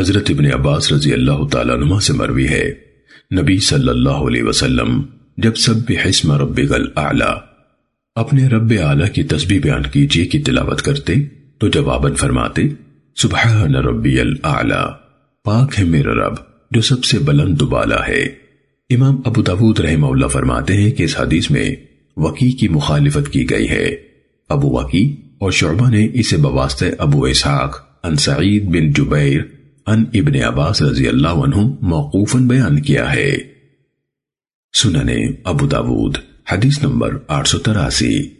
حضرت ابن عباس رضی اللہ تعالیٰ عنہ سے مروی ہے۔ نبی صلی اللہ علیہ وسلم جب سب حسم ربک الاعلی، اپنے رب اعلیٰ کی تسبیح بیان کیجیے کی تلاوت کرتے، تو جواباً فرماتے، سبحان ربی الاعلی، پاک ہے میرا رب جو سب سے بلند بالا ہے۔ امام ابو داود رحمہ اللہ فرماتے ہیں کہ اس حدیث میں وقی کی مخالفت کی گئی ہے۔ ابو وقی اور شعبہ نے اسے بواسطہ ابو اسحاق ان سعید بن جبیر ان ابن عباس رضی اللہ عنہ موقوفاً بیان کیا ہے۔ سننے ابو داود، حدیث نمبر آٹھ سو تراسی۔